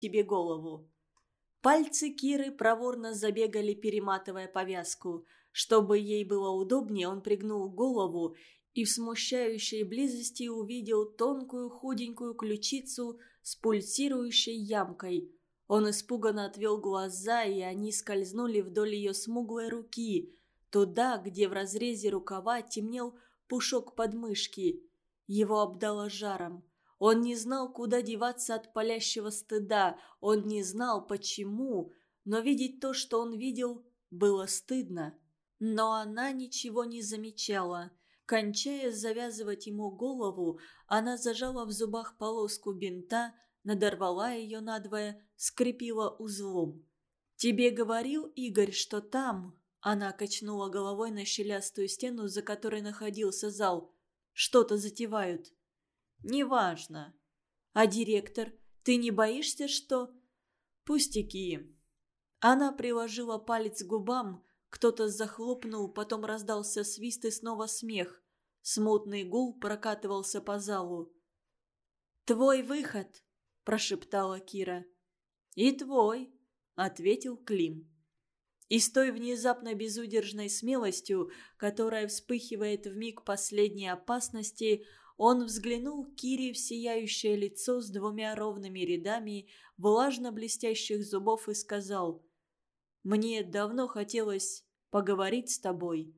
тебе голову». Пальцы Киры проворно забегали, перематывая повязку. Чтобы ей было удобнее, он пригнул голову и в смущающей близости увидел тонкую худенькую ключицу с пульсирующей ямкой. Он испуганно отвел глаза, и они скользнули вдоль ее смуглой руки, туда, где в разрезе рукава темнел пушок подмышки. Его обдало жаром. Он не знал, куда деваться от палящего стыда, он не знал, почему, но видеть то, что он видел, было стыдно. Но она ничего не замечала. Кончая завязывать ему голову, она зажала в зубах полоску бинта, надорвала ее надвое, скрепила узлом. «Тебе говорил Игорь, что там...» Она качнула головой на щелястую стену, за которой находился зал. «Что-то затевают». «Неважно». «А директор, ты не боишься, что...» «Пустяки». Она приложила палец к губам, кто-то захлопнул, потом раздался свист и снова смех. Смутный гул прокатывался по залу. «Твой выход!» – прошептала Кира. «И твой!» – ответил Клим. И с той внезапно безудержной смелостью, которая вспыхивает в миг последней опасности, он взглянул Кире в сияющее лицо с двумя ровными рядами влажно-блестящих зубов и сказал «Мне давно хотелось поговорить с тобой».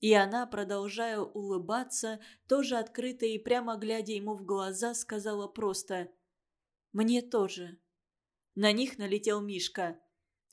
И она, продолжая улыбаться, тоже открыто и прямо глядя ему в глаза, сказала просто «Мне тоже». На них налетел Мишка.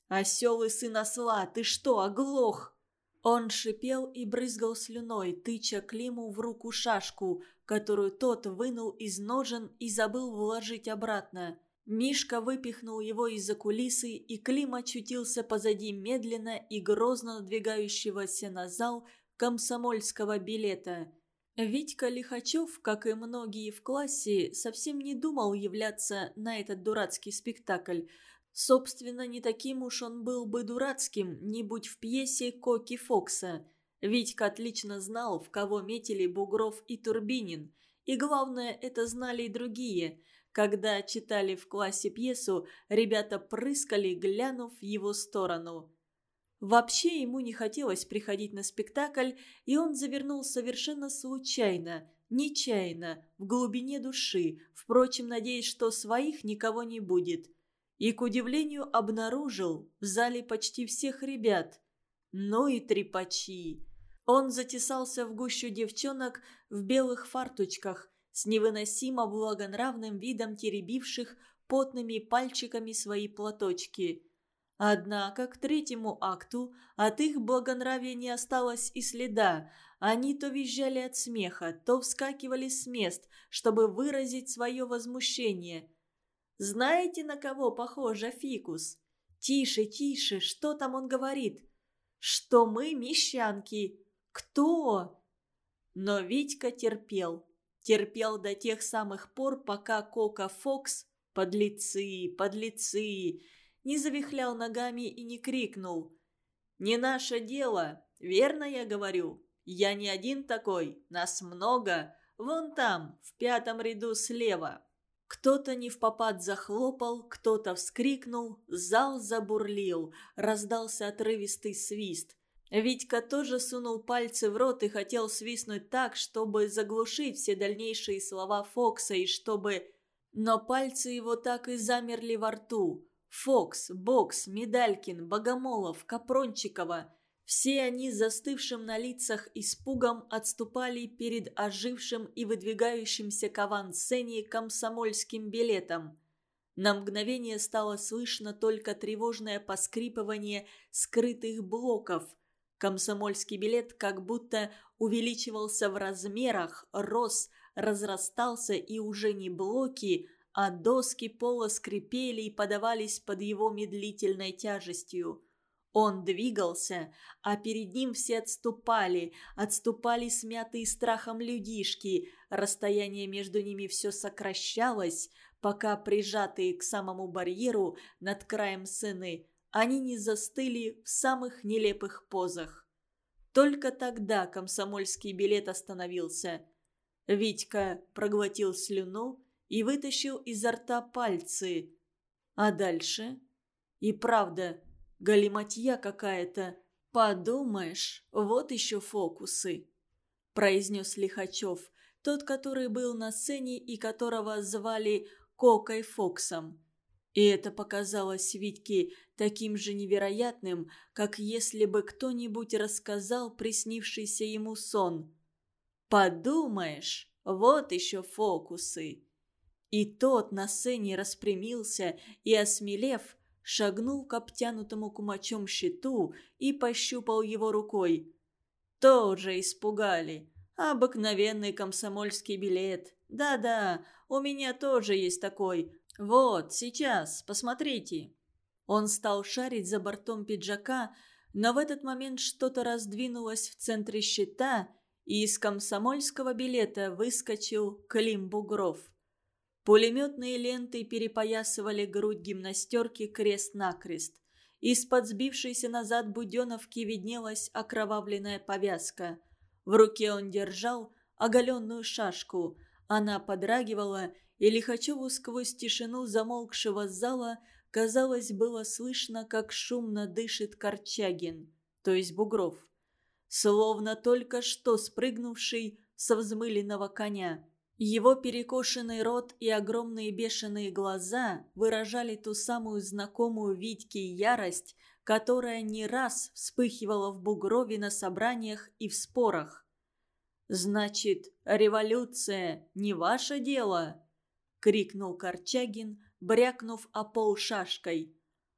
«Осел и сын осла, ты что, оглох?» Он шипел и брызгал слюной, тыча Климу в руку шашку, которую тот вынул из ножен и забыл вложить обратно. Мишка выпихнул его из-за кулисы, и Клим очутился позади медленно и грозно надвигающегося на зал комсомольского билета. Витька Лихачев, как и многие в классе, совсем не думал являться на этот дурацкий спектакль – Собственно, не таким уж он был бы дурацким, не будь в пьесе Коки Фокса. Витька отлично знал, в кого метили Бугров и Турбинин. И главное, это знали и другие. Когда читали в классе пьесу, ребята прыскали, глянув в его сторону. Вообще ему не хотелось приходить на спектакль, и он завернул совершенно случайно, нечаянно, в глубине души, впрочем, надеясь, что своих никого не будет – и, к удивлению, обнаружил в зале почти всех ребят. Ну и трепачи. Он затесался в гущу девчонок в белых фарточках, с невыносимо благонравным видом теребивших потными пальчиками свои платочки. Однако к третьему акту от их благонравия не осталось и следа. Они то визжали от смеха, то вскакивали с мест, чтобы выразить свое возмущение – знаете, на кого похожа фикус? Тише, тише, что там он говорит? Что мы мещанки. Кто? Но Витька терпел. Терпел до тех самых пор, пока Кока Фокс, подлецы, подлецы, не завихлял ногами и не крикнул. «Не наше дело, верно я говорю? Я не один такой, нас много, вон там, в пятом ряду слева». Кто-то не в попад захлопал, кто-то вскрикнул, зал забурлил, раздался отрывистый свист. Витька тоже сунул пальцы в рот и хотел свистнуть так, чтобы заглушить все дальнейшие слова Фокса и чтобы... Но пальцы его так и замерли во рту. Фокс, Бокс, Медалькин, Богомолов, Капрончикова все они застывшим на лицах испугом отступали перед ожившим и выдвигающимся к авансцене комсомольским билетом. На мгновение стало слышно только тревожное поскрипывание скрытых блоков. Комсомольский билет как будто увеличивался в размерах, рос, разрастался и уже не блоки, а доски пола скрипели и подавались под его медлительной тяжестью. Он двигался, а перед ним все отступали, отступали смятые страхом людишки. Расстояние между ними все сокращалось, пока прижатые к самому барьеру над краем сыны, они не застыли в самых нелепых позах. Только тогда комсомольский билет остановился. Витька проглотил слюну и вытащил изо рта пальцы. А дальше? И правда, галиматья какая-то. Подумаешь, вот еще фокусы. Произнес Лихачев, тот, который был на сцене и которого звали Кокой Фоксом. И это показалось Витьке таким же невероятным, как если бы кто-нибудь рассказал приснившийся ему сон. «Подумаешь, вот еще фокусы!» И тот на сцене распрямился и, осмелев, шагнул к обтянутому кумачом щиту и пощупал его рукой. «Тоже испугали. Обыкновенный комсомольский билет. Да-да, у меня тоже есть такой. Вот, сейчас, посмотрите». Он стал шарить за бортом пиджака, но в этот момент что-то раздвинулось в центре щита, и из комсомольского билета выскочил Клим Бугров. Пулеметные ленты перепоясывали грудь гимнастерки крест-накрест. Из-под сбившейся назад буденовки виднелась окровавленная повязка. В руке он держал оголенную шашку. Она подрагивала, и Лихачеву сквозь тишину замолкшего зала казалось было слышно, как шумно дышит Корчагин, то есть Бугров. Словно только что спрыгнувший со взмыленного коня. Его перекошенный рот и огромные бешеные глаза выражали ту самую знакомую Витьке ярость, которая не раз вспыхивала в Бугрове на собраниях и в спорах. «Значит, революция не ваше дело?» — крикнул Корчагин, брякнув о пол шашкой.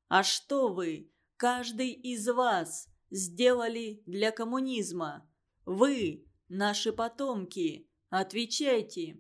«А что вы, каждый из вас, сделали для коммунизма? Вы, наши потомки, отвечайте!»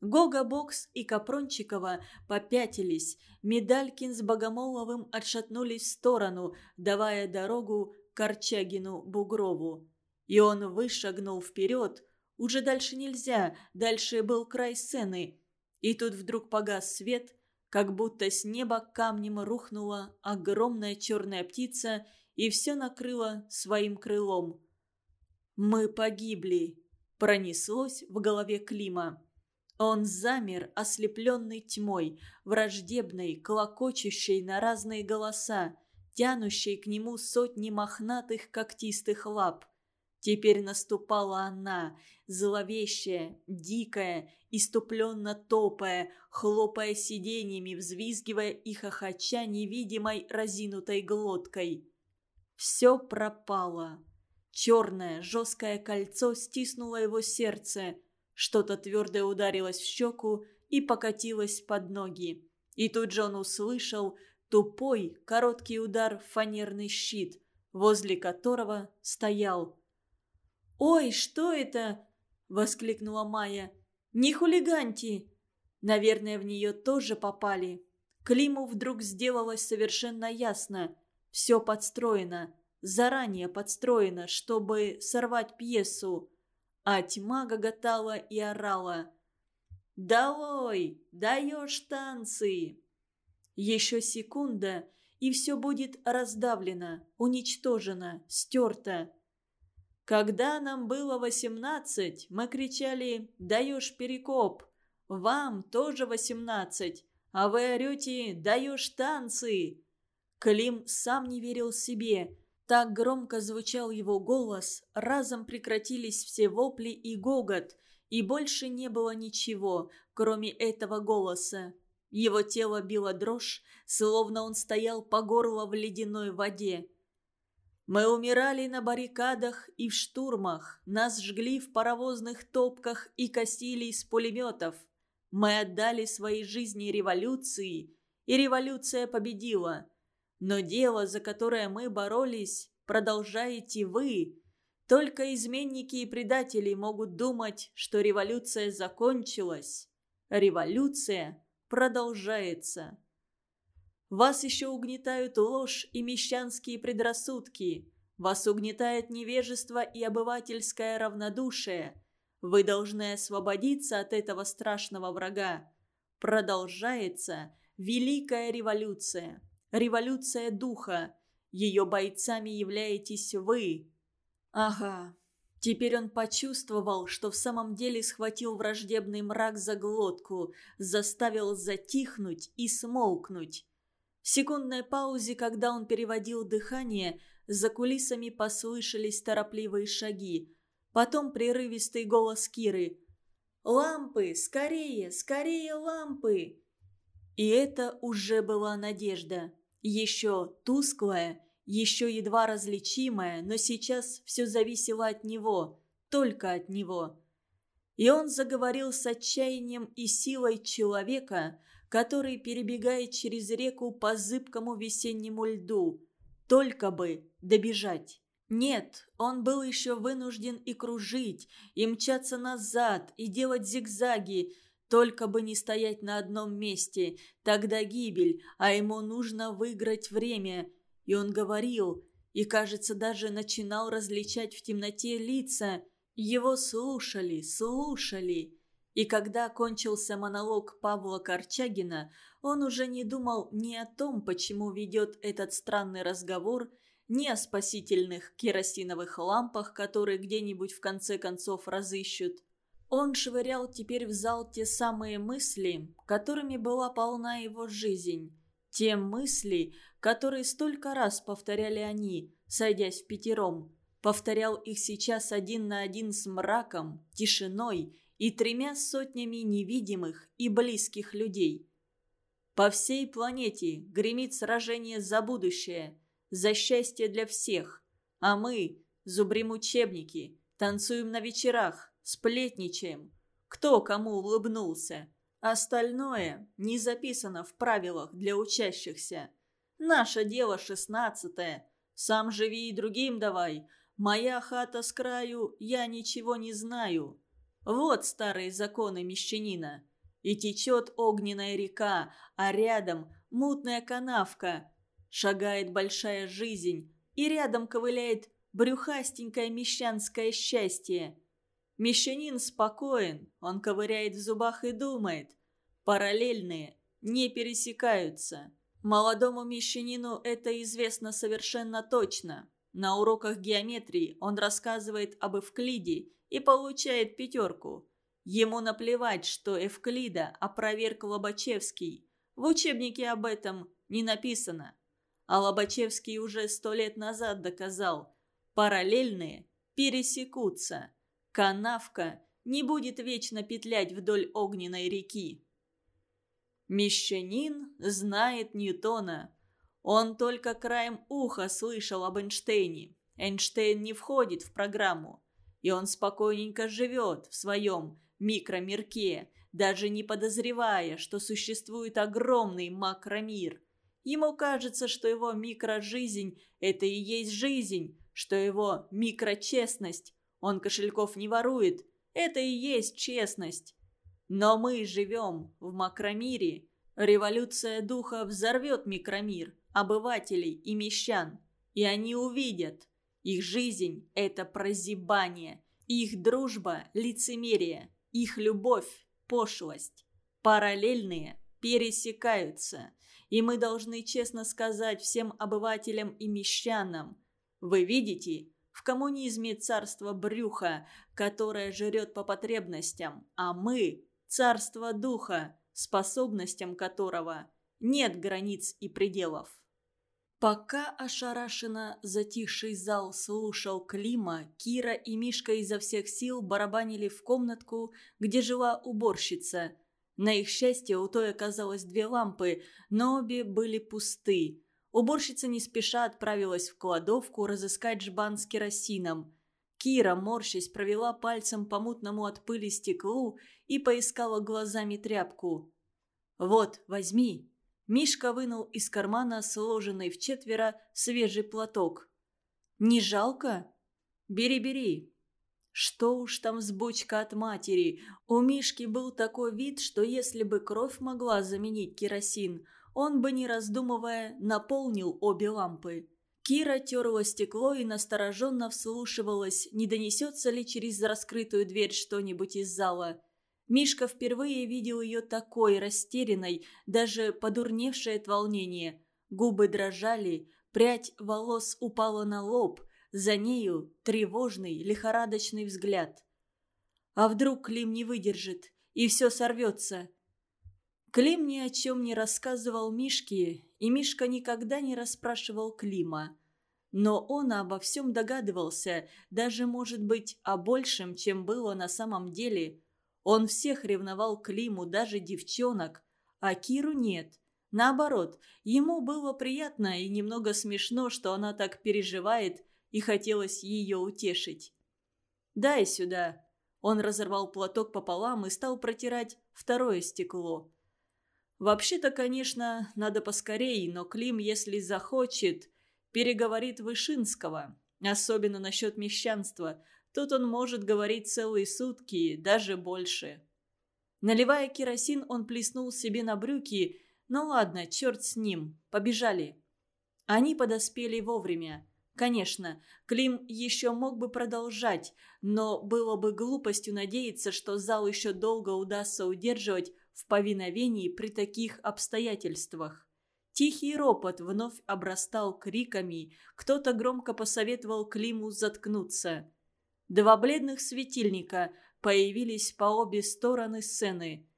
Гога Бокс и Капрончикова попятились, Медалькин с Богомоловым отшатнулись в сторону, давая дорогу Корчагину Бугрову. И он вышагнул вперед. Уже дальше нельзя, дальше был край сцены. И тут вдруг погас свет, как будто с неба камнем рухнула огромная черная птица и все накрыло своим крылом. «Мы погибли», — пронеслось в голове Клима. Он замер, ослепленный тьмой, враждебной, клокочущей на разные голоса, тянущей к нему сотни мохнатых когтистых лап. Теперь наступала она, зловещая, дикая, иступленно топая, хлопая сиденьями, взвизгивая и хохоча невидимой разинутой глоткой. Все пропало. Черное, жесткое кольцо стиснуло его сердце. Что-то твердое ударилось в щеку и покатилось под ноги. И тут же он услышал тупой, короткий удар в фанерный щит, возле которого стоял «Ой, что это?» – воскликнула Майя. «Не хулиганьте!» Наверное, в нее тоже попали. Климу вдруг сделалось совершенно ясно. Все подстроено, заранее подстроено, чтобы сорвать пьесу. А тьма гоготала и орала. «Долой! Даешь танцы!» Еще секунда, и все будет раздавлено, уничтожено, стерто. Когда нам было восемнадцать, мы кричали «Даешь перекоп!» «Вам тоже восемнадцать, а вы орете «Даешь танцы!» Клим сам не верил себе. Так громко звучал его голос, разом прекратились все вопли и гогот, и больше не было ничего, кроме этого голоса. Его тело било дрожь, словно он стоял по горло в ледяной воде. Мы умирали на баррикадах и в штурмах, нас жгли в паровозных топках и косили из пулеметов. Мы отдали свои жизни революции, и революция победила. Но дело, за которое мы боролись, продолжаете вы. Только изменники и предатели могут думать, что революция закончилась. Революция продолжается. Вас еще угнетают ложь и мещанские предрассудки. Вас угнетает невежество и обывательское равнодушие. Вы должны освободиться от этого страшного врага. Продолжается Великая революция. Революция духа. Ее бойцами являетесь вы. Ага, Теперь он почувствовал, что в самом деле схватил враждебный мрак за глотку, заставил затихнуть и смолкнуть. Секундной паузе, когда он переводил дыхание, за кулисами послышались торопливые шаги. Потом прерывистый голос Киры. «Лампы! Скорее! Скорее лампы!» И это уже была надежда. Еще тусклая, еще едва различимая, но сейчас все зависело от него, только от него. И он заговорил с отчаянием и силой человека, который перебегает через реку по зыбкому весеннему льду. Только бы добежать. Нет, он был еще вынужден и кружить, и мчаться назад, и делать зигзаги, только бы не стоять на одном месте, тогда гибель, а ему нужно выиграть время. И он говорил, и, кажется, даже начинал различать в темноте лица. Его слушали, слушали. И когда кончился монолог Павла Корчагина, он уже не думал ни о том, почему ведет этот странный разговор, ни о спасительных керосиновых лампах, которые где-нибудь в конце концов разыщут. Он швырял теперь в зал те самые мысли, которыми была полна его жизнь. Те мысли, которые столько раз повторяли они, сойдясь в пятером. Повторял их сейчас один на один с мраком, тишиной и тремя сотнями невидимых и близких людей. По всей планете гремит сражение за будущее, за счастье для всех. А мы зубрим учебники, танцуем на вечерах, сплетничаем. Кто кому улыбнулся. Остальное не записано в правилах для учащихся. Наше дело шестнадцатое. Сам живи и другим давай. Моя хата с краю, я ничего не знаю. Вот старые законы мещанина. И течет огненная река, а рядом мутная канавка. Шагает большая жизнь, и рядом ковыляет брюхастенькое мещанское счастье. Мещанин спокоен, он ковыряет в зубах и думает. Параллельные не пересекаются. Молодому мещанину это известно совершенно точно. На уроках геометрии он рассказывает об Эвклиде и получает пятерку. Ему наплевать, что Эвклида опроверг Лобачевский. В учебнике об этом не написано. А Лобачевский уже сто лет назад доказал. Параллельные пересекутся канавка не будет вечно петлять вдоль огненной реки. Мещанин знает Ньютона. Он только краем уха слышал об Эйнштейне. Эйнштейн не входит в программу. И он спокойненько живет в своем микромирке, даже не подозревая, что существует огромный макромир. Ему кажется, что его микрожизнь – это и есть жизнь, что его микрочестность он кошельков не ворует. Это и есть честность. Но мы живем в макромире. Революция духа взорвет микромир, обывателей и мещан. И они увидят. Их жизнь – это прозябание. Их дружба – лицемерие. Их любовь – пошлость. Параллельные пересекаются. И мы должны честно сказать всем обывателям и мещанам. Вы видите, в коммунизме царство брюха, которое жрет по потребностям, а мы – царство духа, способностям которого нет границ и пределов. Пока ошарашенно затихший зал слушал Клима, Кира и Мишка изо всех сил барабанили в комнатку, где жила уборщица. На их счастье у той оказалось две лампы, но обе были пусты. Уборщица не спеша отправилась в кладовку разыскать жбан с керосином. Кира, морщась, провела пальцем по мутному от пыли стеклу и поискала глазами тряпку. «Вот, возьми». Мишка вынул из кармана сложенный в четверо свежий платок. «Не жалко?» «Бери, бери». Что уж там сбочка от матери. У Мишки был такой вид, что если бы кровь могла заменить керосин – он бы, не раздумывая, наполнил обе лампы. Кира терла стекло и настороженно вслушивалась, не донесется ли через раскрытую дверь что-нибудь из зала. Мишка впервые видел ее такой растерянной, даже подурневшей от волнения. Губы дрожали, прядь волос упала на лоб, за нею тревожный, лихорадочный взгляд. А вдруг Клим не выдержит, и все сорвется? Клим ни о чем не рассказывал Мишке, и Мишка никогда не расспрашивал Клима. Но он обо всем догадывался, даже, может быть, о большем, чем было на самом деле. Он всех ревновал Климу, даже девчонок, а Киру нет. Наоборот, ему было приятно и немного смешно, что она так переживает, и хотелось ее утешить. «Дай сюда». Он разорвал платок пополам и стал протирать второе стекло. Вообще-то, конечно, надо поскорей, но Клим, если захочет, переговорит Вышинского, особенно насчет мещанства. Тут он может говорить целые сутки, даже больше. Наливая керосин, он плеснул себе на брюки. Ну ладно, черт с ним, побежали. Они подоспели вовремя. Конечно, Клим еще мог бы продолжать, но было бы глупостью надеяться, что зал еще долго удастся удерживать в повиновении при таких обстоятельствах. Тихий ропот вновь обрастал криками, кто-то громко посоветовал Климу заткнуться. Два бледных светильника появились по обе стороны сцены.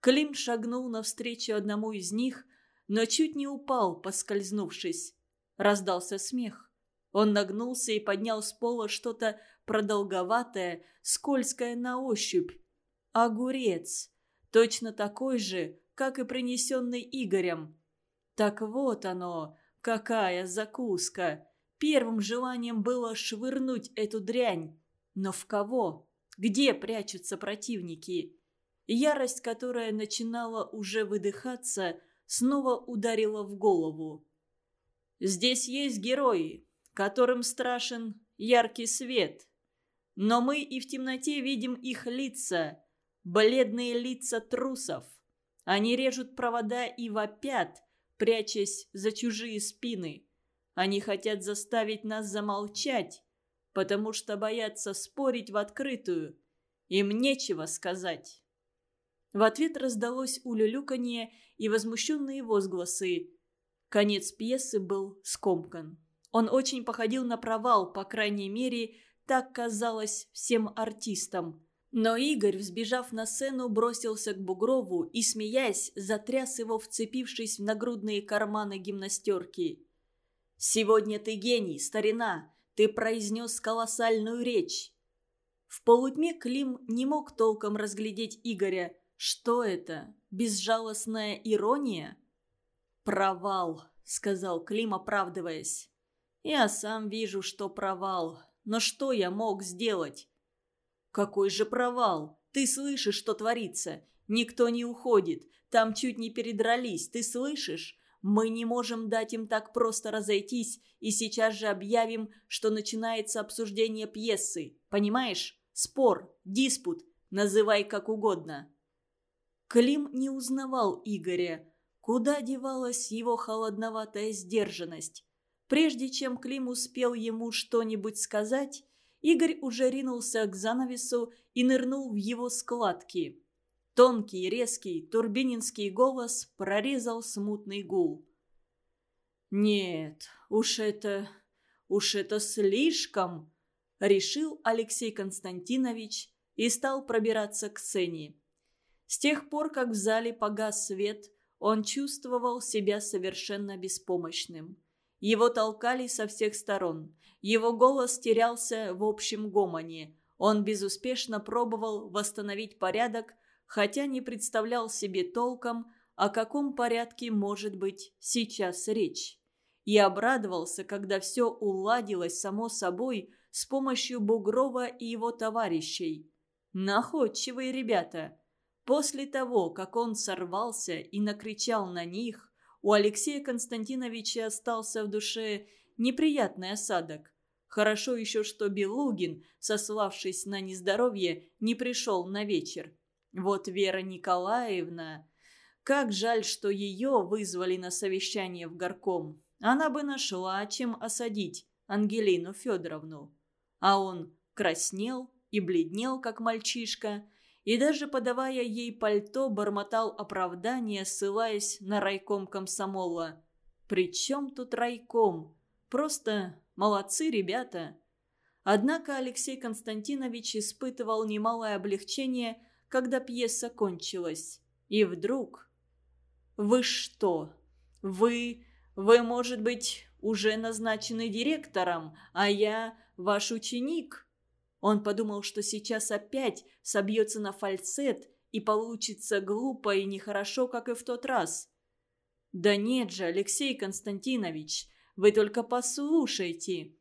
Клим шагнул навстречу одному из них, но чуть не упал, поскользнувшись. Раздался смех. Он нагнулся и поднял с пола что-то продолговатое, скользкое на ощупь. Огурец. Точно такой же, как и принесенный Игорем. Так вот оно, какая закуска. Первым желанием было швырнуть эту дрянь. Но в кого? Где прячутся противники? Ярость, которая начинала уже выдыхаться, снова ударила в голову. Здесь есть герои, которым страшен яркий свет. Но мы и в темноте видим их лица, бледные лица трусов. Они режут провода и вопят, прячась за чужие спины. Они хотят заставить нас замолчать, потому что боятся спорить в открытую. Им нечего сказать. В ответ раздалось улюлюканье и возмущенные возгласы. Конец пьесы был скомкан. Он очень походил на провал, по крайней мере, так казалось всем артистам. Но Игорь, взбежав на сцену, бросился к Бугрову и, смеясь, затряс его, вцепившись в нагрудные карманы гимнастерки. «Сегодня ты гений, старина! Ты произнес колоссальную речь!» В полутьме Клим не мог толком разглядеть Игоря. Что это? Безжалостная ирония? «Провал», — сказал Клим, оправдываясь. «Я сам вижу, что провал. Но что я мог сделать? Какой же провал! Ты слышишь, что творится? Никто не уходит. Там чуть не передрались. Ты слышишь? Мы не можем дать им так просто разойтись и сейчас же объявим, что начинается обсуждение пьесы. Понимаешь? Спор, диспут, называй как угодно. Клим не узнавал Игоря. Куда девалась его холодноватая сдержанность? Прежде чем Клим успел ему что-нибудь сказать, Игорь уже ринулся к занавесу и нырнул в его складки. Тонкий, резкий, турбининский голос прорезал смутный гул. «Нет, уж это... уж это слишком!» — решил Алексей Константинович и стал пробираться к сцене. С тех пор, как в зале погас свет, он чувствовал себя совершенно беспомощным. Его толкали со всех сторон. Его голос терялся в общем гомоне. Он безуспешно пробовал восстановить порядок, хотя не представлял себе толком, о каком порядке может быть сейчас речь. И обрадовался, когда все уладилось само собой с помощью Бугрова и его товарищей. Находчивые ребята. После того, как он сорвался и накричал на них, у Алексея Константиновича остался в душе неприятный осадок. Хорошо еще, что Белугин, сославшись на нездоровье, не пришел на вечер. Вот Вера Николаевна... Как жаль, что ее вызвали на совещание в горком. Она бы нашла, чем осадить Ангелину Федоровну. А он краснел и бледнел, как мальчишка, и даже подавая ей пальто, бормотал оправдание, ссылаясь на райком комсомола. «При чем тут райком? Просто Молодцы ребята. Однако Алексей Константинович испытывал немалое облегчение, когда пьеса кончилась. И вдруг... «Вы что? Вы... Вы, может быть, уже назначены директором, а я ваш ученик?» Он подумал, что сейчас опять собьется на фальцет и получится глупо и нехорошо, как и в тот раз. «Да нет же, Алексей Константинович, вы только послушайте!»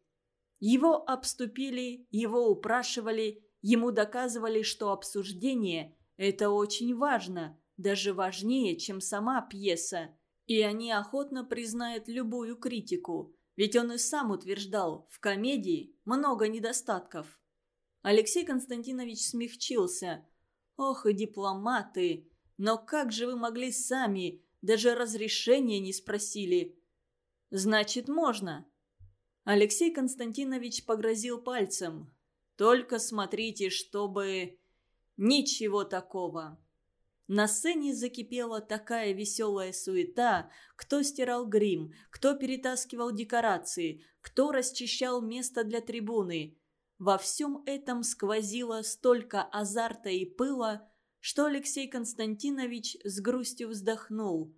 Его обступили, его упрашивали, ему доказывали, что обсуждение – это очень важно, даже важнее, чем сама пьеса. И они охотно признают любую критику, ведь он и сам утверждал, в комедии много недостатков. Алексей Константинович смягчился. «Ох и дипломаты! Но как же вы могли сами, даже разрешения не спросили?» «Значит, можно», Алексей Константинович погрозил пальцем. «Только смотрите, чтобы...» «Ничего такого!» На сцене закипела такая веселая суета. Кто стирал грим, кто перетаскивал декорации, кто расчищал место для трибуны. Во всем этом сквозило столько азарта и пыла, что Алексей Константинович с грустью вздохнул.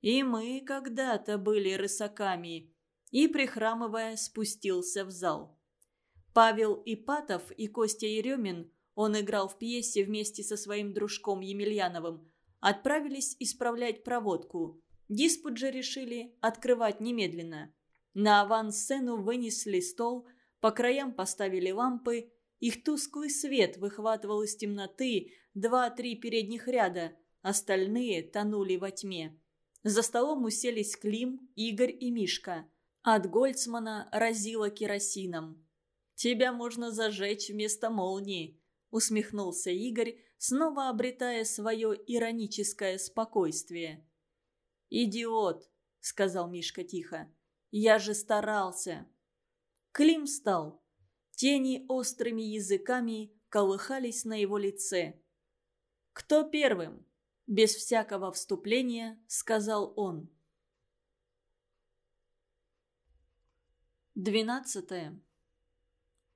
«И мы когда-то были рысаками и, прихрамывая, спустился в зал. Павел Ипатов и Костя Еремин, он играл в пьесе вместе со своим дружком Емельяновым, отправились исправлять проводку. Диспут же решили открывать немедленно. На авансцену вынесли стол, по краям поставили лампы, их тусклый свет выхватывал из темноты два-три передних ряда, остальные тонули во тьме. За столом уселись Клим, Игорь и Мишка – от Гольцмана разило керосином. «Тебя можно зажечь вместо молнии», — усмехнулся Игорь, снова обретая свое ироническое спокойствие. «Идиот», — сказал Мишка тихо. «Я же старался». Клим встал. Тени острыми языками колыхались на его лице. «Кто первым?» Без всякого вступления сказал он. Двенадцатое.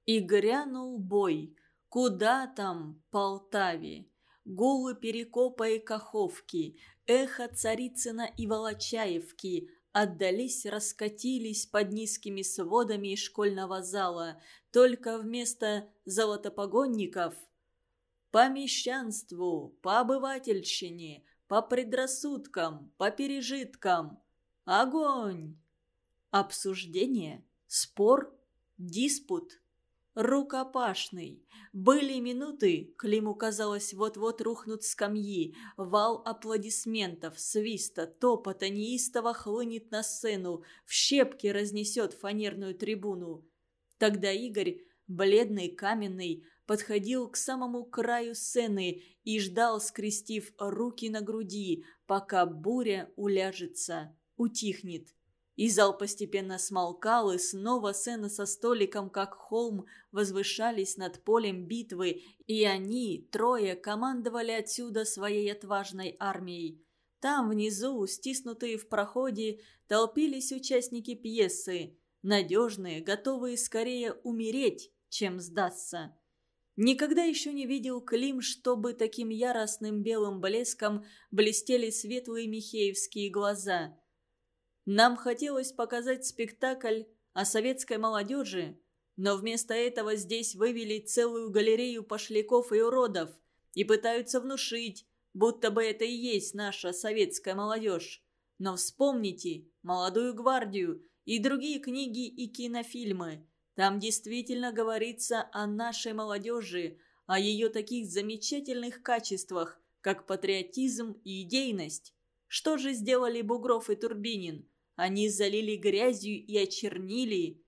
И грянул бой. Куда там, Полтаве? Гулы Перекопа и Каховки, эхо Царицына и Волочаевки отдались, раскатились под низкими сводами школьного зала, только вместо золотопогонников по мещанству, по обывательщине, по предрассудкам, по пережиткам. Огонь! Обсуждение Спор, диспут, рукопашный. Были минуты, Климу казалось, вот-вот рухнут скамьи, вал аплодисментов, свиста, топота неистово хлынет на сцену, в щепки разнесет фанерную трибуну. Тогда Игорь, бледный, каменный, подходил к самому краю сцены и ждал, скрестив руки на груди, пока буря уляжется, утихнет. И зал постепенно смолкал, и снова сцена со столиком, как холм, возвышались над полем битвы, и они, трое, командовали отсюда своей отважной армией. Там, внизу, стиснутые в проходе, толпились участники пьесы, надежные, готовые скорее умереть, чем сдаться. Никогда еще не видел Клим, чтобы таким яростным белым блеском блестели светлые михеевские глаза – нам хотелось показать спектакль о советской молодежи, но вместо этого здесь вывели целую галерею пошляков и уродов и пытаются внушить, будто бы это и есть наша советская молодежь. Но вспомните «Молодую гвардию» и другие книги и кинофильмы. Там действительно говорится о нашей молодежи, о ее таких замечательных качествах, как патриотизм и идейность. Что же сделали Бугров и Турбинин? Они залили грязью и очернили.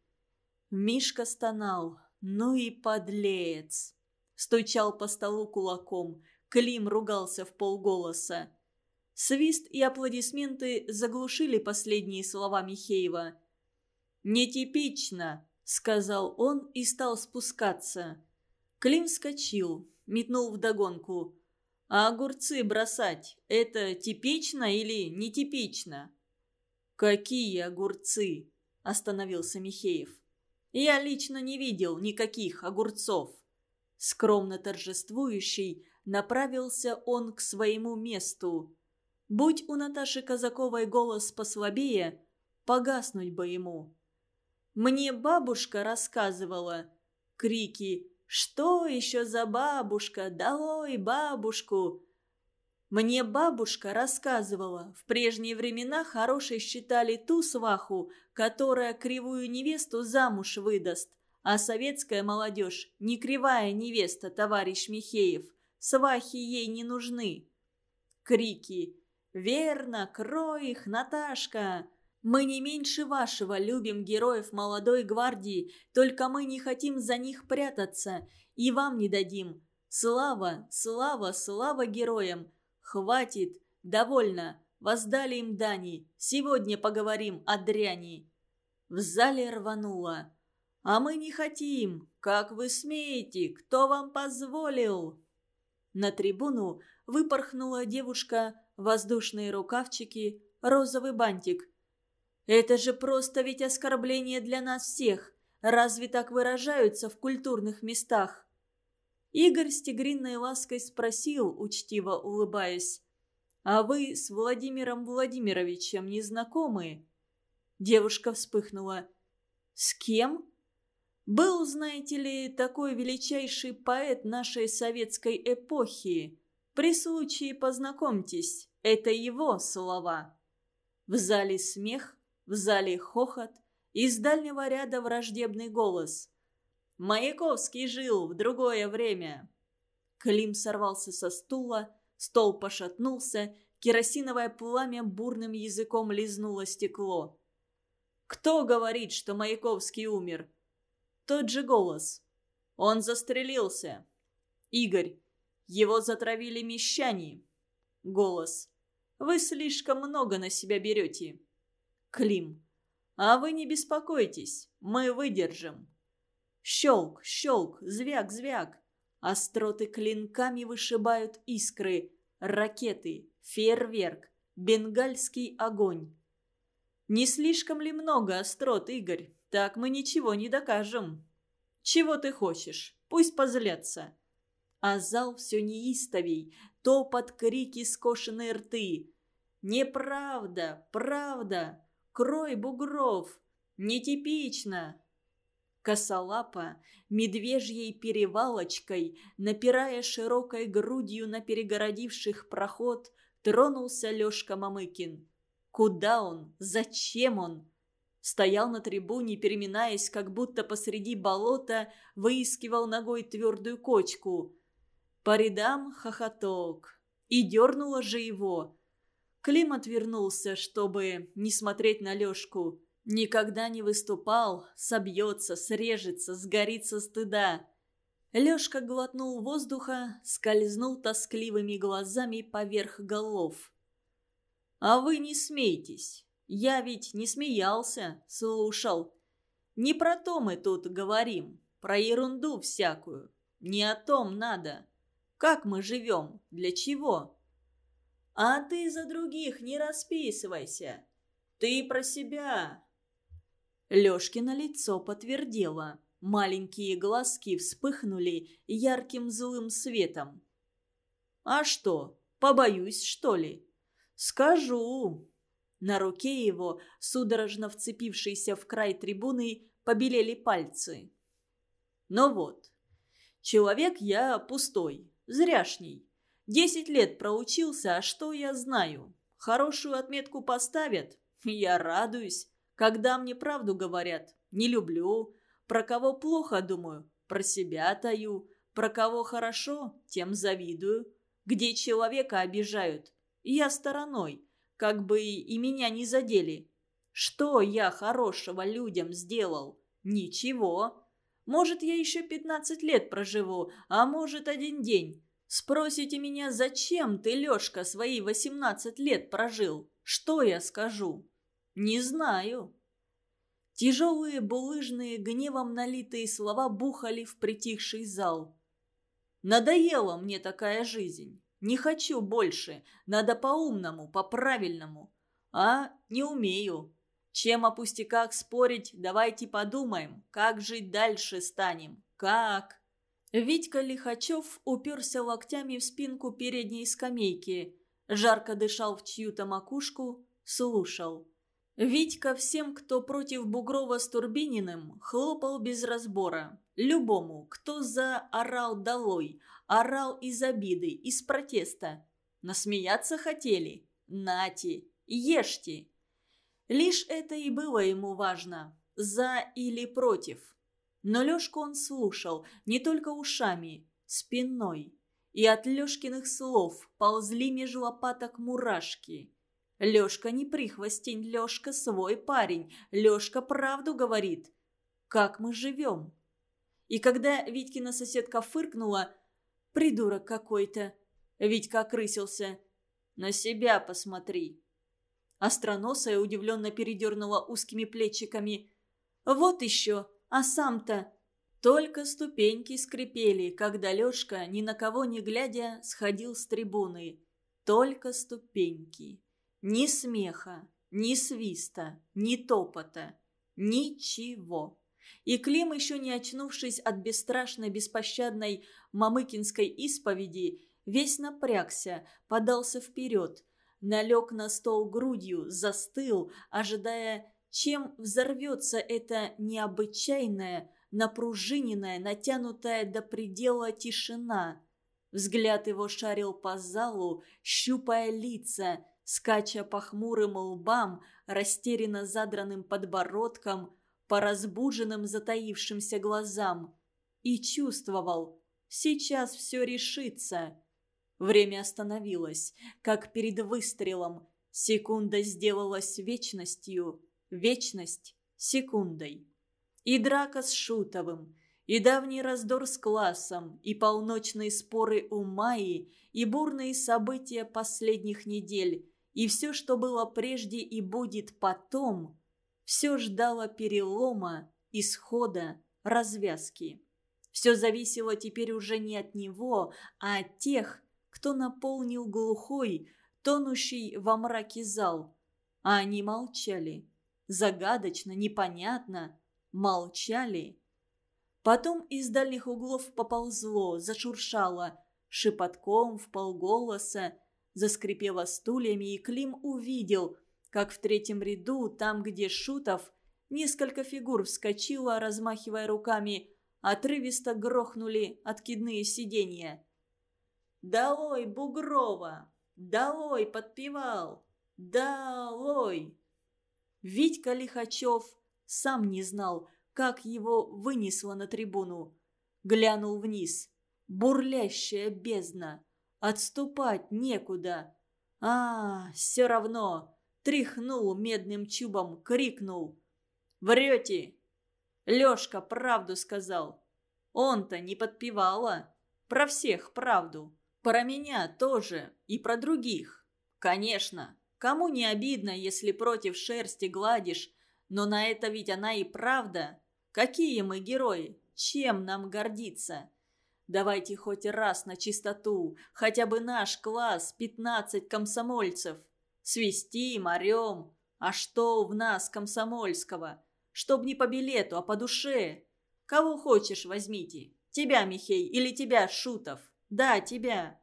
Мишка стонал. «Ну и подлец!» Стучал по столу кулаком. Клим ругался в полголоса. Свист и аплодисменты заглушили последние слова Михеева. «Нетипично!» — сказал он и стал спускаться. Клим вскочил, метнул вдогонку. «А огурцы бросать — это типично или нетипично?» «Какие огурцы?» – остановился Михеев. Я лично не видел никаких огурцов. Скромно торжествующий направился он к своему месту. Будь у Наташи Казаковой голос послабее, погаснуть бы ему. Мне бабушка рассказывала. Крики «Что еще за бабушка? Долой бабушку!» Мне бабушка рассказывала, в прежние времена хорошей считали ту сваху, которая кривую невесту замуж выдаст, а советская молодежь не кривая невеста, товарищ Михеев, свахи ей не нужны. Крики «Верно, крой их, Наташка!» Мы не меньше вашего любим героев молодой гвардии, только мы не хотим за них прятаться, и вам не дадим. Слава, слава, слава героям! «Хватит! Довольно! Воздали им дани! Сегодня поговорим о дряни!» В зале рвануло. «А мы не хотим! Как вы смеете? Кто вам позволил?» На трибуну выпорхнула девушка, воздушные рукавчики, розовый бантик. «Это же просто ведь оскорбление для нас всех! Разве так выражаются в культурных местах?» Игорь с тигриной лаской спросил, учтиво улыбаясь, «А вы с Владимиром Владимировичем не знакомы?» Девушка вспыхнула. «С кем?» «Был, знаете ли, такой величайший поэт нашей советской эпохи. При случае познакомьтесь, это его слова». В зале смех, в зале хохот, из дальнего ряда враждебный голос – Маяковский жил в другое время». Клим сорвался со стула, стол пошатнулся, керосиновое пламя бурным языком лизнуло стекло. «Кто говорит, что Маяковский умер?» Тот же голос. «Он застрелился». «Игорь, его затравили мещане». Голос. «Вы слишком много на себя берете». Клим. «А вы не беспокойтесь, мы выдержим». Щелк, щелк, звяк, звяк. Остроты клинками вышибают искры, ракеты, фейерверк, бенгальский огонь. Не слишком ли много острот, Игорь? Так мы ничего не докажем. Чего ты хочешь? Пусть позлятся. А зал все неистовей, топот, крики, скошенные рты. Неправда, правда, крой бугров, нетипично, косолапо, медвежьей перевалочкой, напирая широкой грудью на перегородивших проход, тронулся Лешка Мамыкин. Куда он? Зачем он? Стоял на трибуне, переминаясь, как будто посреди болота выискивал ногой твердую кочку. По рядам хохоток. И дернуло же его. Клим отвернулся, чтобы не смотреть на Лешку. Никогда не выступал, собьется, срежется, сгорит со стыда. Лешка глотнул воздуха, скользнул тоскливыми глазами поверх голов. «А вы не смейтесь. Я ведь не смеялся, слушал. Не про то мы тут говорим, про ерунду всякую. Не о том надо. Как мы живем, для чего?» «А ты за других не расписывайся. Ты про себя, Лёшкино лицо подтвердило. Маленькие глазки вспыхнули ярким злым светом. «А что, побоюсь, что ли?» «Скажу!» На руке его, судорожно вцепившейся в край трибуны, побелели пальцы. «Ну вот, человек я пустой, зряшний. Десять лет проучился, а что я знаю? Хорошую отметку поставят, я радуюсь. Когда мне правду говорят, не люблю. Про кого плохо думаю, про себя таю. Про кого хорошо, тем завидую. Где человека обижают, я стороной, как бы и меня не задели. Что я хорошего людям сделал? Ничего. Может, я еще пятнадцать лет проживу, а может, один день. Спросите меня, зачем ты, Лешка, свои восемнадцать лет прожил? Что я скажу? «Не знаю». Тяжелые, булыжные, гневом налитые слова бухали в притихший зал. «Надоела мне такая жизнь. Не хочу больше. Надо по-умному, по-правильному. А не умею. Чем о пустяках спорить, давайте подумаем, как жить дальше станем. Как? Витька Лихачев уперся локтями в спинку передней скамейки. Жарко дышал в чью-то макушку, слушал. Витька всем, кто против Бугрова с Турбининым, хлопал без разбора. Любому, кто за орал долой, орал из обиды, из протеста. Насмеяться хотели? Нате, ешьте. Лишь это и было ему важно – за или против. Но Лешку он слушал не только ушами, спиной. И от Лешкиных слов ползли меж лопаток мурашки – Лёшка не прихвостень, Лёшка свой парень. Лёшка правду говорит. Как мы живем? И когда Витькина соседка фыркнула, придурок какой-то, Витька окрысился. На себя посмотри. Остроносая удивленно передернула узкими плечиками. Вот еще, а сам-то... Только ступеньки скрипели, когда Лёшка, ни на кого не глядя, сходил с трибуны. Только ступеньки. Ни смеха, ни свиста, ни топота. Ничего. И Клим, еще не очнувшись от бесстрашной, беспощадной мамыкинской исповеди, весь напрягся, подался вперед, налег на стол грудью, застыл, ожидая, чем взорвется эта необычайная, напружиненная, натянутая до предела тишина. Взгляд его шарил по залу, щупая лица – скача по хмурым лбам, растерянно задранным подбородком, по разбуженным затаившимся глазам. И чувствовал, сейчас все решится. Время остановилось, как перед выстрелом. Секунда сделалась вечностью, вечность – секундой. И драка с Шутовым, и давний раздор с классом, и полночные споры у Майи, и бурные события последних недель – и все, что было прежде и будет потом, все ждало перелома, исхода, развязки. Все зависело теперь уже не от него, а от тех, кто наполнил глухой, тонущий во мраке зал. А они молчали. Загадочно, непонятно. Молчали. Потом из дальних углов поползло, зашуршало, шепотком, в полголоса, заскрипела стульями, и Клим увидел, как в третьем ряду, там, где Шутов, несколько фигур вскочило, размахивая руками, отрывисто грохнули откидные сиденья. «Долой Бугрова! Долой подпевал! Долой!» Витька Лихачев сам не знал, как его вынесло на трибуну. Глянул вниз. Бурлящая бездна. Отступать некуда. А, все равно. Тряхнул медным чубом, крикнул. «Врете!» Лешка правду сказал. Он-то не подпевала. Про всех правду. Про меня тоже. И про других. Конечно. Кому не обидно, если против шерсти гладишь. Но на это ведь она и правда. Какие мы герои? Чем нам гордиться? Давайте хоть раз на чистоту, хотя бы наш класс, пятнадцать комсомольцев. Свистим, орем. А что в нас комсомольского? Чтоб не по билету, а по душе. Кого хочешь, возьмите. Тебя, Михей, или тебя, Шутов. Да, тебя.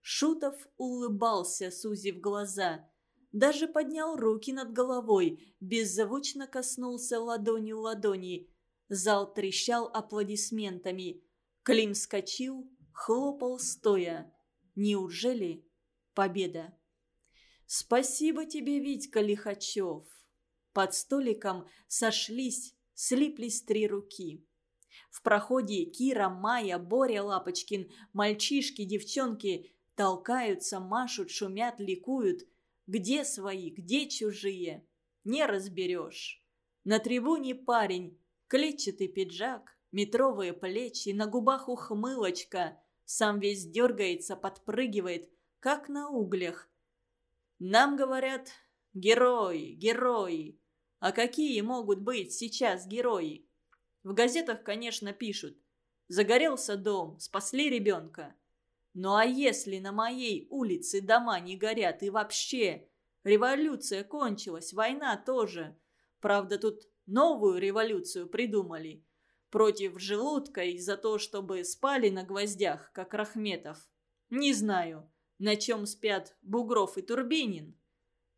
Шутов улыбался, сузив глаза. Даже поднял руки над головой, беззвучно коснулся ладонью ладони. Зал трещал аплодисментами. Клим скочил, хлопал стоя. Неужели победа? «Спасибо тебе, Витька Лихачев!» Под столиком сошлись, слиплись три руки. В проходе Кира, Майя, Боря Лапочкин, мальчишки, девчонки толкаются, машут, шумят, ликуют. Где свои, где чужие? Не разберешь. На трибуне парень, клетчатый пиджак, Метровые плечи, на губах ухмылочка. Сам весь дергается, подпрыгивает, как на углях. Нам говорят «герои, герои». А какие могут быть сейчас герои? В газетах, конечно, пишут «Загорелся дом, спасли ребенка». Ну а если на моей улице дома не горят и вообще? Революция кончилась, война тоже. Правда, тут новую революцию придумали. Против желудка и за то, чтобы спали на гвоздях, как Рахметов. Не знаю, на чем спят Бугров и Турбинин.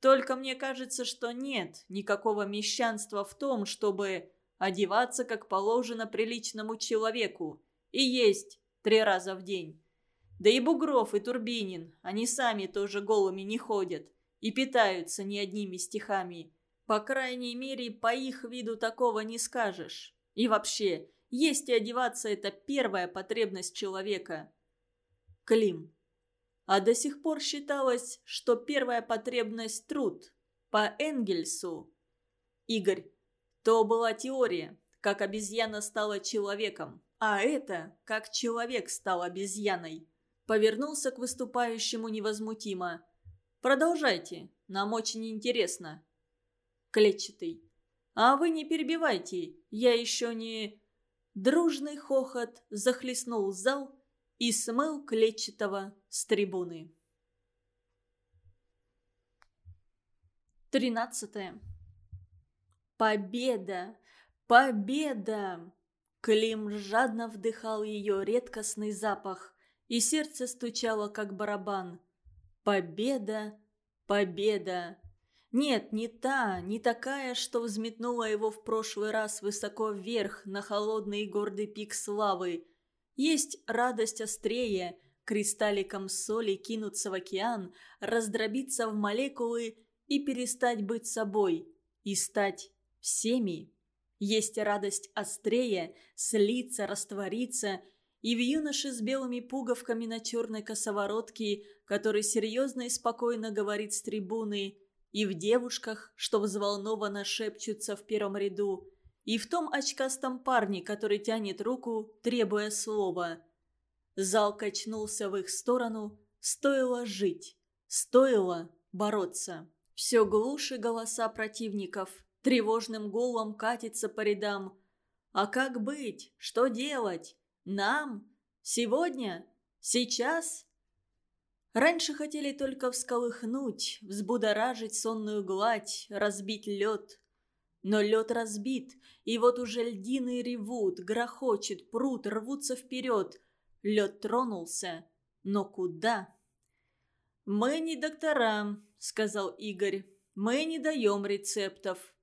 Только мне кажется, что нет никакого мещанства в том, чтобы одеваться как положено приличному человеку и есть три раза в день. Да и Бугров, и Турбинин, они сами тоже голыми не ходят и питаются не одними стихами. По крайней мере, по их виду такого не скажешь. И вообще, есть и одеваться – это первая потребность человека. Клим. А до сих пор считалось, что первая потребность – труд. По Энгельсу. Игорь. То была теория, как обезьяна стала человеком. А это, как человек стал обезьяной. Повернулся к выступающему невозмутимо. «Продолжайте, нам очень интересно». Клетчатый. «А вы не перебивайте, я еще не...» Дружный хохот захлестнул зал и смыл клетчатого с трибуны. Тринадцатое. Победа! Победа! Клим жадно вдыхал ее редкостный запах, и сердце стучало, как барабан. Победа! Победа! Нет, не та, не такая, что взметнула его в прошлый раз высоко вверх на холодный и гордый пик славы. Есть радость острее, кристалликом соли кинуться в океан, раздробиться в молекулы и перестать быть собой, и стать всеми. Есть радость острее, слиться, раствориться, и в юноше с белыми пуговками на черной косоворотке, который серьезно и спокойно говорит с трибуны, и в девушках, что взволнованно шепчутся в первом ряду, и в том очкастом парне, который тянет руку, требуя слова. Зал качнулся в их сторону, стоило жить, стоило бороться. Все глуши голоса противников, тревожным гулом катится по рядам. А как быть? Что делать? Нам? Сегодня? Сейчас? Раньше хотели только всколыхнуть, взбудоражить сонную гладь, разбить лед. Но лед разбит, и вот уже льдины ревут, грохочет, прут, рвутся вперед. Лед тронулся, но куда? «Мы не доктора», — сказал Игорь. «Мы не даем рецептов.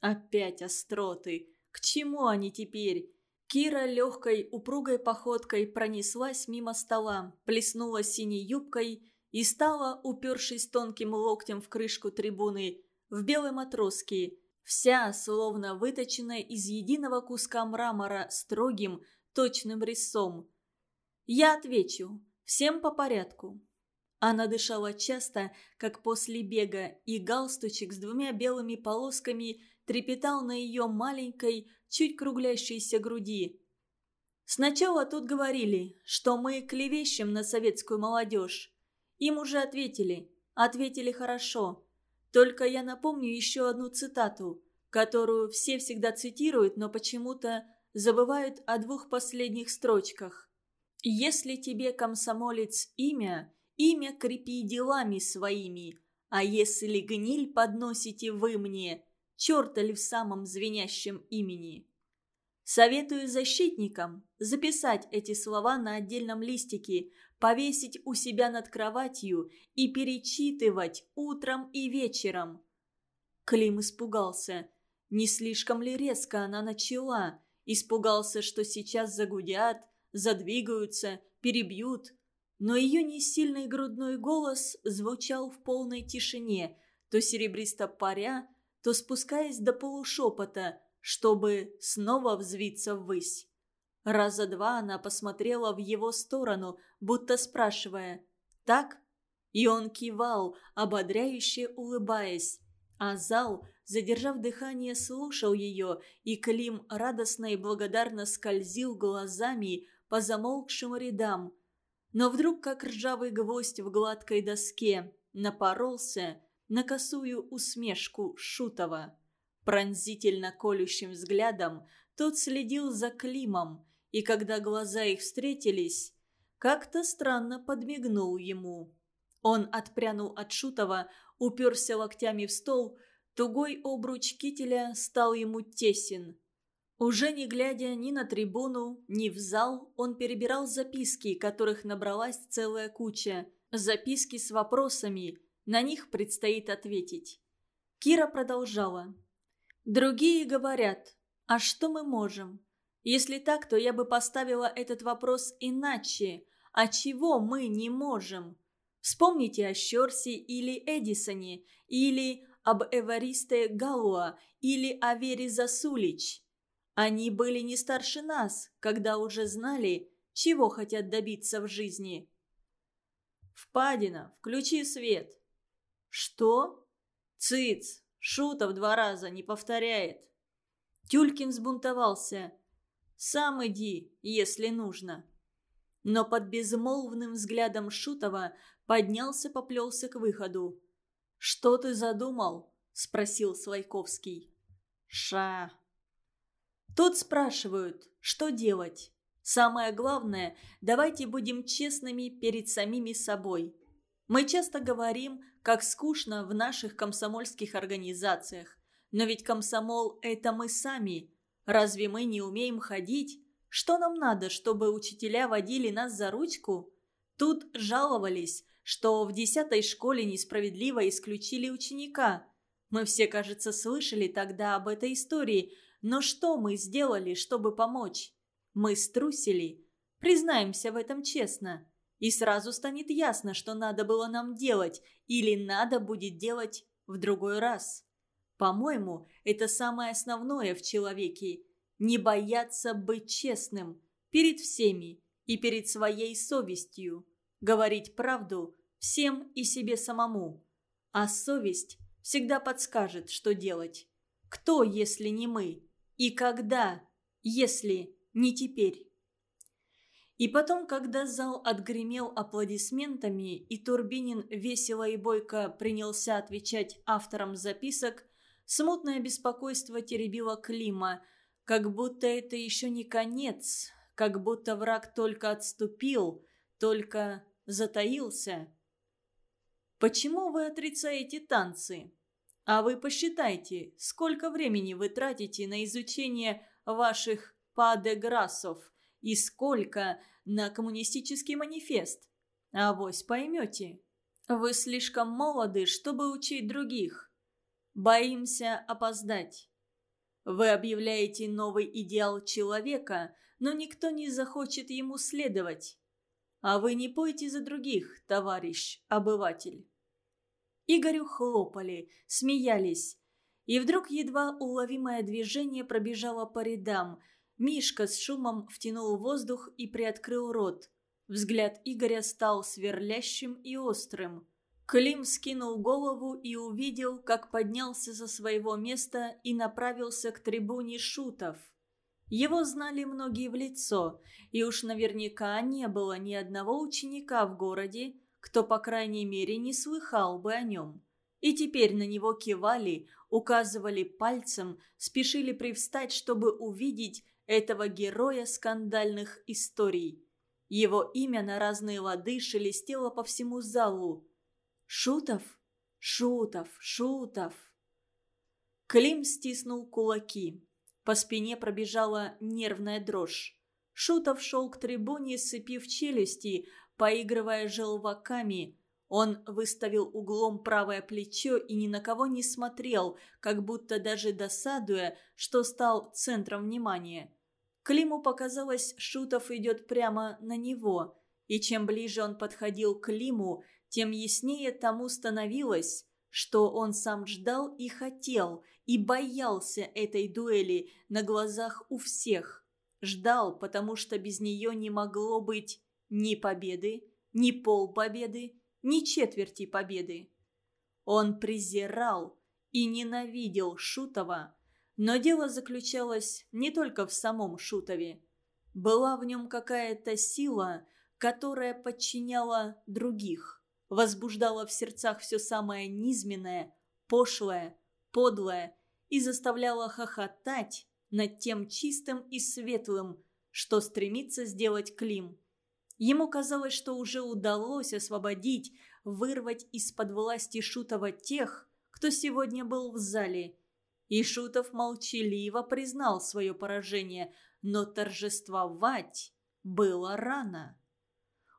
Опять остроты. К чему они теперь? Кира легкой, упругой походкой пронеслась мимо стола, плеснула синей юбкой и стала, упершись тонким локтем в крышку трибуны, в белой матроске, вся словно выточенная из единого куска мрамора строгим, точным резцом. «Я отвечу. Всем по порядку». Она дышала часто, как после бега, и галстучек с двумя белыми полосками трепетал на ее маленькой, чуть круглящейся груди. Сначала тут говорили, что мы клевещем на советскую молодежь. Им уже ответили, ответили хорошо. Только я напомню еще одну цитату, которую все всегда цитируют, но почему-то забывают о двух последних строчках. «Если тебе, комсомолец, имя, имя крепи делами своими, а если гниль подносите вы мне, черта ли в самом звенящем имени. Советую защитникам записать эти слова на отдельном листике, повесить у себя над кроватью и перечитывать утром и вечером. Клим испугался. Не слишком ли резко она начала? Испугался, что сейчас загудят, задвигаются, перебьют. Но ее несильный грудной голос звучал в полной тишине, то серебристо паря, то спускаясь до полушепота, чтобы снова взвиться ввысь. Раза два она посмотрела в его сторону, будто спрашивая «Так?». И он кивал, ободряюще улыбаясь. А зал, задержав дыхание, слушал ее, и Клим радостно и благодарно скользил глазами по замолкшим рядам. Но вдруг, как ржавый гвоздь в гладкой доске, напоролся на косую усмешку Шутова. Пронзительно колющим взглядом тот следил за Климом, и когда глаза их встретились, как-то странно подмигнул ему. Он отпрянул от Шутова, уперся локтями в стол, Тугой обруч кителя стал ему тесен. Уже не глядя ни на трибуну, ни в зал, он перебирал записки, которых набралась целая куча. Записки с вопросами, на них предстоит ответить. Кира продолжала. «Другие говорят, а что мы можем? Если так, то я бы поставила этот вопрос иначе. А чего мы не можем? Вспомните о Щерсе или Эдисоне, или об Эваристе Галуа, или о Вере Засулич. Они были не старше нас, когда уже знали, чего хотят добиться в жизни. «Впадина, включи свет!» «Что?» «Цыц! Шутов два раза не повторяет!» Тюлькин сбунтовался. «Сам иди, если нужно!» Но под безмолвным взглядом Шутова поднялся, поплелся к выходу. «Что ты задумал?» – спросил Слайковский. «Ша!» Тут спрашивают, что делать. Самое главное, давайте будем честными перед самими собой. Мы часто говорим, как скучно в наших комсомольских организациях. Но ведь комсомол – это мы сами. Разве мы не умеем ходить? Что нам надо, чтобы учителя водили нас за ручку? Тут жаловались, что в десятой школе несправедливо исключили ученика. Мы все, кажется, слышали тогда об этой истории – но что мы сделали, чтобы помочь? Мы струсили. Признаемся в этом честно. И сразу станет ясно, что надо было нам делать или надо будет делать в другой раз. По-моему, это самое основное в человеке. Не бояться быть честным перед всеми и перед своей совестью. Говорить правду всем и себе самому. А совесть всегда подскажет, что делать. Кто, если не мы? И когда, если не теперь? И потом, когда зал отгремел аплодисментами, и Турбинин весело и бойко принялся отвечать авторам записок, смутное беспокойство теребило Клима, как будто это еще не конец, как будто враг только отступил, только затаился. «Почему вы отрицаете танцы?» А вы посчитайте, сколько времени вы тратите на изучение ваших падеграссов и сколько на коммунистический манифест. А вось поймете. Вы слишком молоды, чтобы учить других. Боимся опоздать. Вы объявляете новый идеал человека, но никто не захочет ему следовать. А вы не пойте за других, товарищ обыватель. Игорю хлопали, смеялись. И вдруг едва уловимое движение пробежало по рядам. Мишка с шумом втянул воздух и приоткрыл рот. Взгляд Игоря стал сверлящим и острым. Клим скинул голову и увидел, как поднялся со своего места и направился к трибуне шутов. Его знали многие в лицо, и уж наверняка не было ни одного ученика в городе, кто, по крайней мере, не слыхал бы о нем. И теперь на него кивали, указывали пальцем, спешили привстать, чтобы увидеть этого героя скандальных историй. Его имя на разные лады шелестело по всему залу. «Шутов? Шутов? Шутов!» Клим стиснул кулаки. По спине пробежала нервная дрожь. Шутов шел к трибуне, сцепив челюсти, Поигрывая желваками, он выставил углом правое плечо и ни на кого не смотрел, как будто даже досадуя, что стал центром внимания. Климу показалось, Шутов идет прямо на него, и чем ближе он подходил к Климу, тем яснее тому становилось, что он сам ждал и хотел, и боялся этой дуэли на глазах у всех. Ждал, потому что без нее не могло быть ни победы, ни полпобеды, ни четверти победы. Он презирал и ненавидел Шутова, но дело заключалось не только в самом Шутове. Была в нем какая-то сила, которая подчиняла других, возбуждала в сердцах все самое низменное, пошлое, подлое и заставляла хохотать над тем чистым и светлым, что стремится сделать Клим – Ему казалось, что уже удалось освободить, вырвать из-под власти Шутова тех, кто сегодня был в зале. И Шутов молчаливо признал свое поражение, но торжествовать было рано.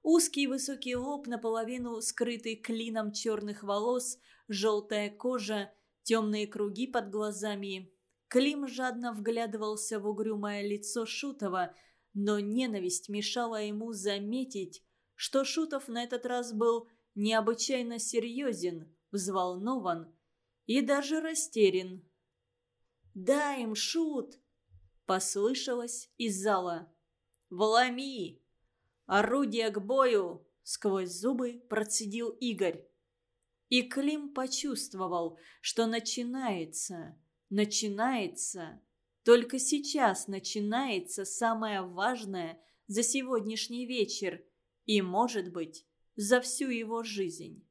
Узкий высокий лоб, наполовину скрытый клином черных волос, желтая кожа, темные круги под глазами. Клим жадно вглядывался в угрюмое лицо Шутова, но ненависть мешала ему заметить, что Шутов на этот раз был необычайно серьезен, взволнован и даже растерян. «Дай им, Шут!» – послышалось из зала. «Вломи!» «Орудие к бою!» – сквозь зубы процедил Игорь. И Клим почувствовал, что начинается, начинается, только сейчас начинается самое важное за сегодняшний вечер и, может быть, за всю его жизнь.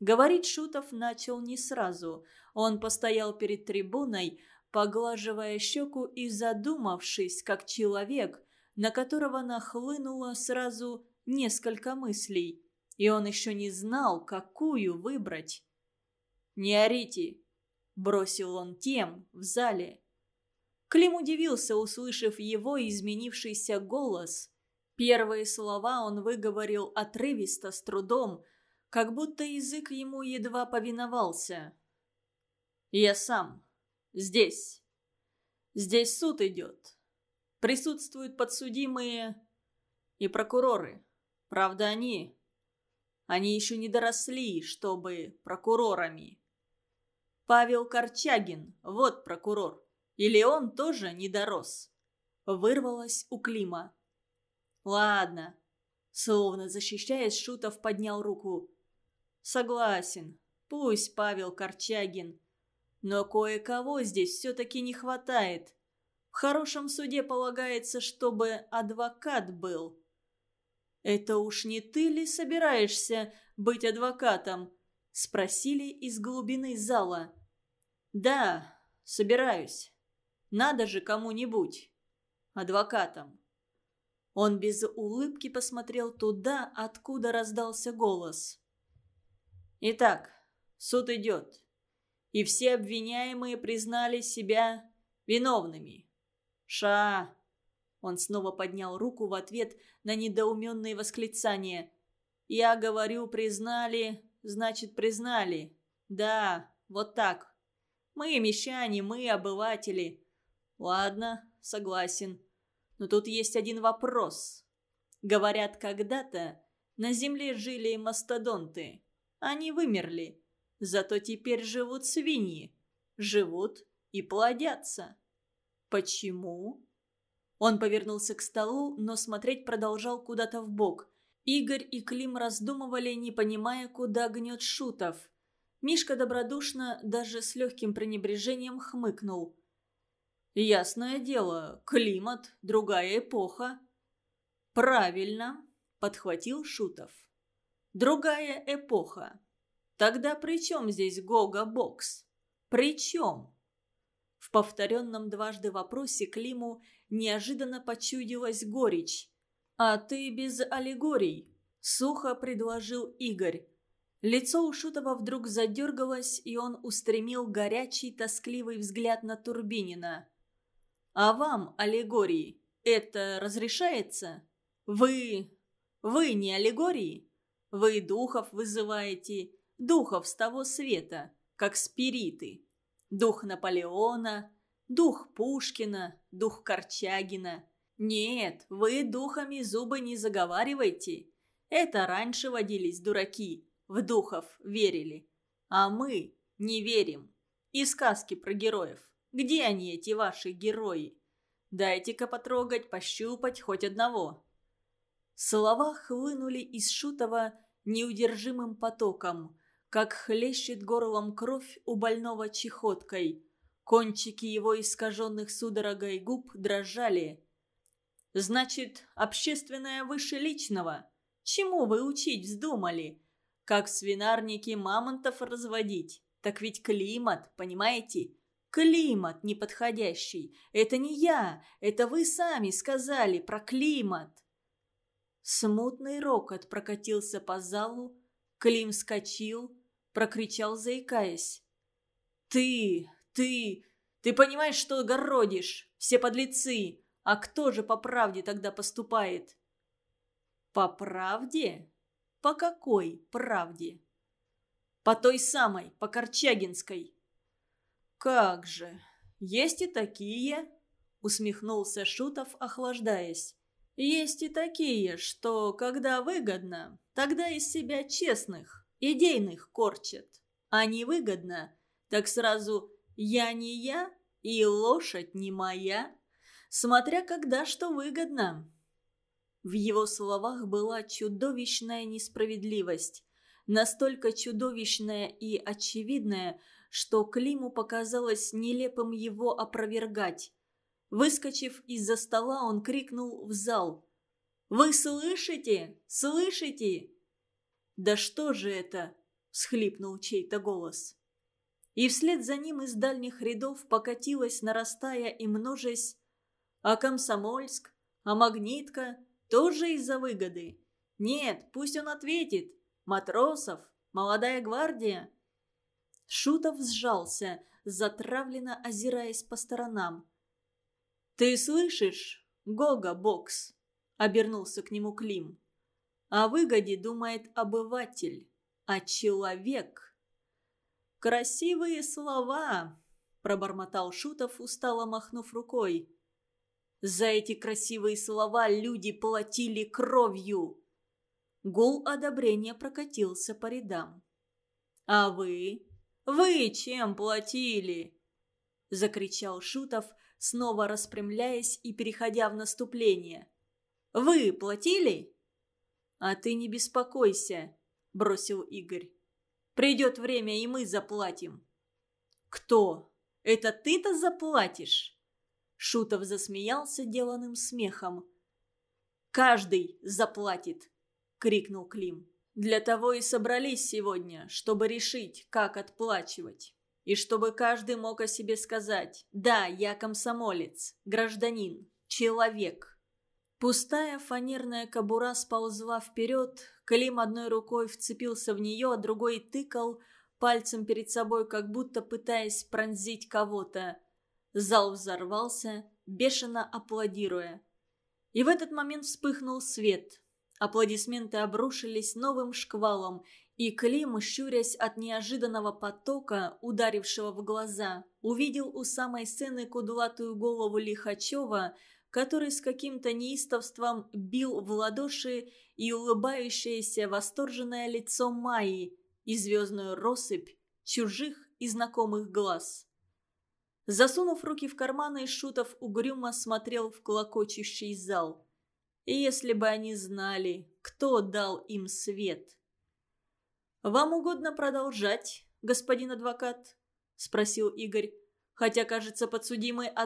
Говорить Шутов начал не сразу. Он постоял перед трибуной, поглаживая щеку и задумавшись, как человек, на которого нахлынуло сразу несколько мыслей, и он еще не знал, какую выбрать. «Не орите!» – бросил он тем в зале. Клим удивился, услышав его изменившийся голос. Первые слова он выговорил отрывисто, с трудом, как будто язык ему едва повиновался. «Я сам. Здесь. Здесь суд идет. Присутствуют подсудимые и прокуроры. Правда, они... Они еще не доросли, чтобы прокурорами. Павел Корчагин, вот прокурор. Или он тоже не дорос? Вырвалось у Клима. Ладно. Словно защищаясь, Шутов поднял руку. Согласен. Пусть Павел Корчагин. Но кое-кого здесь все-таки не хватает. В хорошем суде полагается, чтобы адвокат был. «Это уж не ты ли собираешься быть адвокатом?» – спросили из глубины зала. «Да, собираюсь. Надо же кому-нибудь. Адвокатом». Он без улыбки посмотрел туда, откуда раздался голос. «Итак, суд идет, и все обвиняемые признали себя виновными. «Ша!» Он снова поднял руку в ответ на недоуменные восклицания. «Я говорю, признали, значит, признали. Да, вот так. Мы мещане, мы обыватели. Ладно, согласен. Но тут есть один вопрос. Говорят, когда-то на земле жили мастодонты. Они вымерли. Зато теперь живут свиньи. Живут и плодятся. «Почему?» Он повернулся к столу, но смотреть продолжал куда-то в бок. Игорь и Клим раздумывали, не понимая, куда гнет Шутов. Мишка добродушно, даже с легким пренебрежением хмыкнул. «Ясное дело, климат, другая эпоха». «Правильно», — подхватил Шутов. «Другая эпоха. Тогда при чем здесь Гога-бокс? При чем?» В повторенном дважды вопросе Климу неожиданно почудилась горечь. «А ты без аллегорий», — сухо предложил Игорь. Лицо у Шутова вдруг задергалось, и он устремил горячий, тоскливый взгляд на Турбинина. «А вам, аллегории, это разрешается? Вы... вы не аллегории? Вы духов вызываете, духов с того света, как спириты» дух Наполеона, дух Пушкина, дух Корчагина. Нет, вы духами зубы не заговаривайте. Это раньше водились дураки, в духов верили. А мы не верим. И сказки про героев. Где они, эти ваши герои? Дайте-ка потрогать, пощупать хоть одного. Слова хлынули из Шутова неудержимым потоком как хлещет горлом кровь у больного чехоткой. Кончики его искаженных судорогой губ дрожали. «Значит, общественное выше личного? Чему вы учить вздумали? Как в свинарнике мамонтов разводить? Так ведь климат, понимаете? Климат неподходящий. Это не я, это вы сами сказали про климат». Смутный рокот прокатился по залу, Клим вскочил, прокричал, заикаясь. «Ты, ты, ты понимаешь, что городишь? Все подлецы. А кто же по правде тогда поступает?» «По правде? По какой правде?» «По той самой, по Корчагинской». «Как же, есть и такие», — усмехнулся Шутов, охлаждаясь. «Есть и такие, что, когда выгодно, тогда из себя честных, идейных корчат. А не выгодно, так сразу «я не я» и «лошадь не моя», смотря когда что выгодно». В его словах была чудовищная несправедливость. Настолько чудовищная и очевидная, что Климу показалось нелепым его опровергать. Выскочив из-за стола, он крикнул в зал. «Вы слышите? Слышите?» «Да что же это?» – всхлипнул чей-то голос. И вслед за ним из дальних рядов покатилась, нарастая и множась, «А Комсомольск? А Магнитка? Тоже из-за выгоды? Нет, пусть он ответит. Матросов? Молодая гвардия?» Шутов сжался, затравленно озираясь по сторонам. «Ты слышишь, Гога-бокс?» – обернулся к нему Клим. «О выгоде думает обыватель, а человек...» «Красивые слова!» – пробормотал Шутов, устало махнув рукой. «За эти красивые слова люди платили кровью!» Гул одобрения прокатился по рядам. «А вы? Вы чем платили?» – закричал Шутов – снова распрямляясь и переходя в наступление. «Вы платили?» «А ты не беспокойся», – бросил Игорь. «Придет время, и мы заплатим». «Кто? Это ты-то заплатишь?» Шутов засмеялся деланным смехом. «Каждый заплатит!» — крикнул Клим. «Для того и собрались сегодня, чтобы решить, как отплачивать» и чтобы каждый мог о себе сказать «Да, я комсомолец, гражданин, человек». Пустая фанерная кобура сползла вперед, Клим одной рукой вцепился в нее, а другой тыкал пальцем перед собой, как будто пытаясь пронзить кого-то. Зал взорвался, бешено аплодируя. И в этот момент вспыхнул свет. Аплодисменты обрушились новым шквалом, и Клим, щурясь от неожиданного потока, ударившего в глаза, увидел у самой сцены кудлатую голову Лихачева, который с каким-то неистовством бил в ладоши и улыбающееся восторженное лицо Майи и звездную россыпь чужих и знакомых глаз. Засунув руки в карманы, Шутов угрюмо смотрел в колокочущий зал. Если бы они знали, кто дал им свет – «Вам угодно продолжать, господин адвокат?» – спросил Игорь. «Хотя, кажется, подсудимый